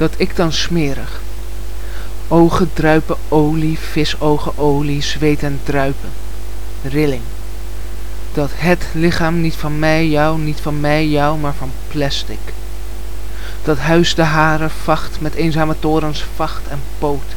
dat ik dan smerig. Ogen druipen olie, visogen olie, zweet en druipen. Rilling. Dat het lichaam niet van mij jou, niet van mij jou, maar van plastic. Dat huis de haren vacht met eenzame torens vacht en poot